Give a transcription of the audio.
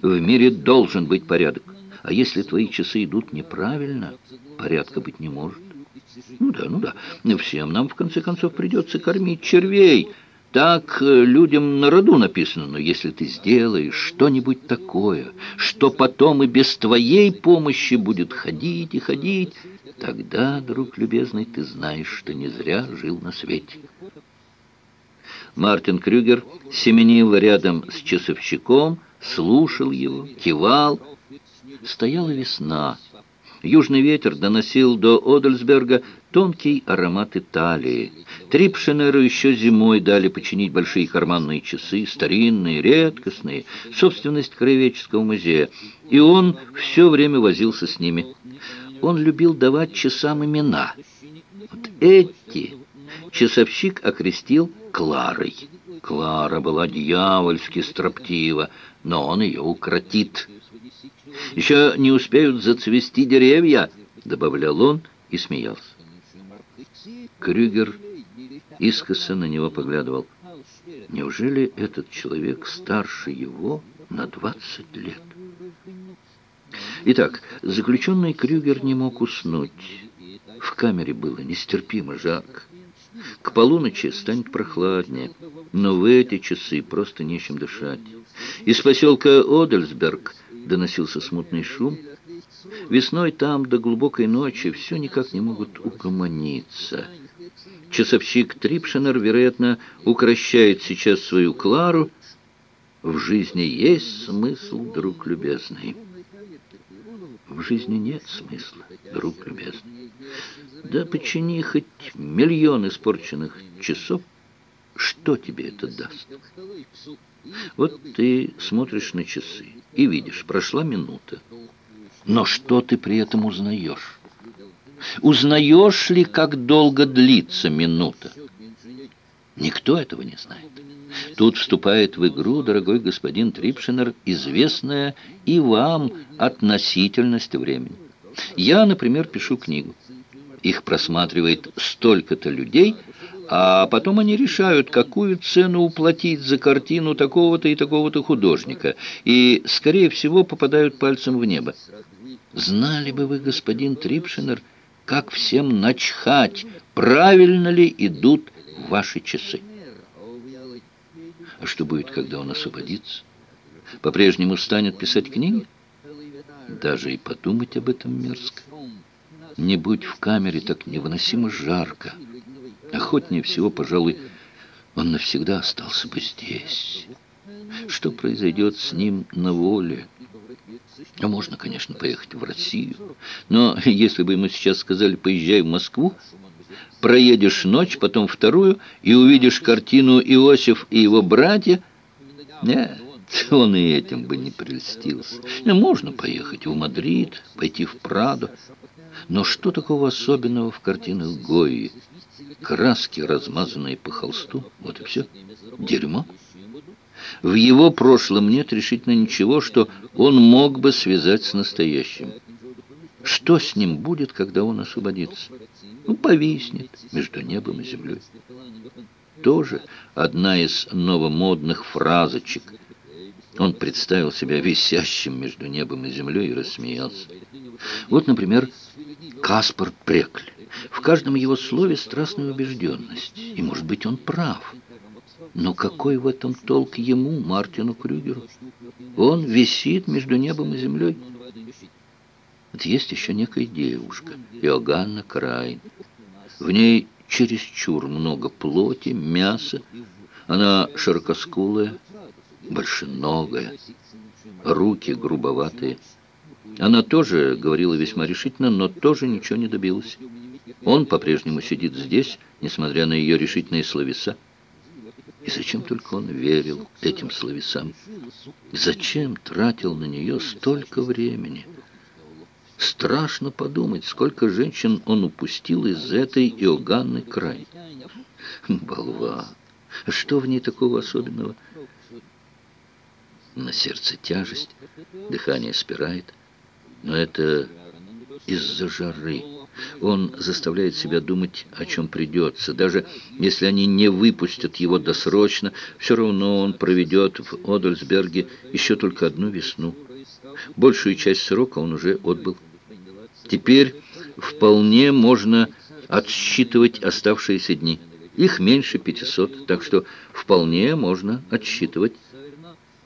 В мире должен быть порядок. А если твои часы идут неправильно, порядка быть не может. Ну да, ну да. Всем нам, в конце концов, придется кормить червей. Так э, людям на роду написано, но если ты сделаешь что-нибудь такое, что потом и без твоей помощи будет ходить и ходить, тогда, друг любезный, ты знаешь, что не зря жил на свете. Мартин Крюгер семенил рядом с часовщиком, слушал его, кивал. Стояла весна. Южный ветер доносил до Одельсберга тонкий аромат Италии. Трипшенеру еще зимой дали починить большие карманные часы, старинные, редкостные, собственность Краеведческого музея. И он все время возился с ними. Он любил давать часам имена. Вот эти часовщик окрестил Кларой. Клара была дьявольски строптива, но он ее укротит. «Еще не успеют зацвести деревья», — добавлял он и смеялся. Крюгер искоса на него поглядывал. Неужели этот человек старше его на двадцать лет? Итак, заключенный Крюгер не мог уснуть. В камере было нестерпимо жарко. К полуночи станет прохладнее, но в эти часы просто нечем дышать. Из поселка Одельсберг доносился смутный шум. Весной там до глубокой ночи все никак не могут угомониться. Часовщик Трипшенер, вероятно, укращает сейчас свою Клару. В жизни есть смысл, друг любезный. В жизни нет смысла, друг любезный. Да почини хоть миллион испорченных часов, что тебе это даст? Вот ты смотришь на часы и видишь, прошла минута. Но что ты при этом узнаешь? Узнаешь ли, как долго длится минута? Никто этого не знает. Тут вступает в игру, дорогой господин Трипшинер, известная и вам относительность времени. Я, например, пишу книгу. Их просматривает столько-то людей, а потом они решают, какую цену уплатить за картину такого-то и такого-то художника, и, скорее всего, попадают пальцем в небо. Знали бы вы, господин Трипшинер, как всем начхать, правильно ли идут ваши часы. А что будет, когда он освободится? По-прежнему станет писать книги? Даже и подумать об этом мерзко. Не будь в камере так невыносимо жарко. Охотнее всего, пожалуй, он навсегда остался бы здесь. Что произойдет с ним на воле? А можно, конечно, поехать в Россию. Но если бы ему сейчас сказали «поезжай в Москву», проедешь ночь, потом вторую, и увидишь картину Иосиф и его братья. Нет, он и этим бы не прельстился. Ну, можно поехать в Мадрид, пойти в Прадо. Но что такого особенного в картинах Гои? Краски, размазанные по холсту, вот и все. Дерьмо. В его прошлом нет решительно ничего, что он мог бы связать с настоящим. Что с ним будет, когда он освободится? Ну, повиснет между небом и землей. Тоже одна из новомодных фразочек. Он представил себя висящим между небом и землей и рассмеялся. Вот, например, Каспар Прекль. В каждом его слове страстная убежденность. И, может быть, он прав. Но какой в этом толк ему, Мартину Крюгеру? Он висит между небом и землей. Вот есть еще некая девушка, Иоганна Крайн. В ней чересчур много плоти, мяса. Она широкоскулая, большеногая, руки грубоватые. Она тоже говорила весьма решительно, но тоже ничего не добилась. Он по-прежнему сидит здесь, несмотря на ее решительные словеса. И зачем только он верил этим словесам? Зачем тратил на нее столько времени? Страшно подумать, сколько женщин он упустил из этой Иоганны край. Болва! Что в ней такого особенного? На сердце тяжесть, дыхание спирает. Но это из-за жары. Он заставляет себя думать, о чем придется. Даже если они не выпустят его досрочно, все равно он проведет в Одельсберге еще только одну весну. Большую часть срока он уже отбыл. Теперь вполне можно отсчитывать оставшиеся дни. Их меньше 500, так что вполне можно отсчитывать